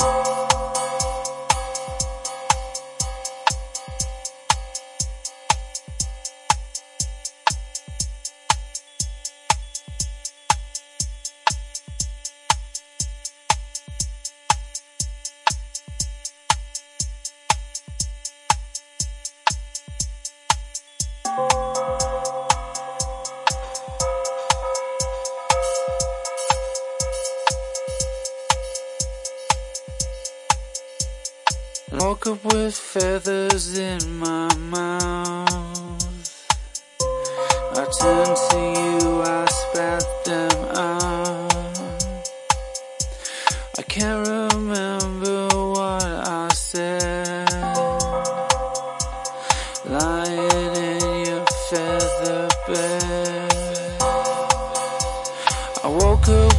Bye. Woke up with feathers in my mouth. I turned to you, I spat them out. I can't remember what I said. Lying in your feather bed. I woke up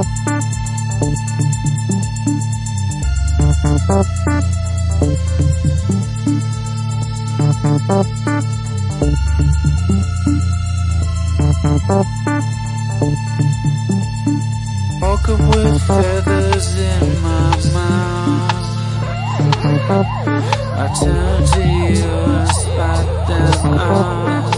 I turned to you and spat them out.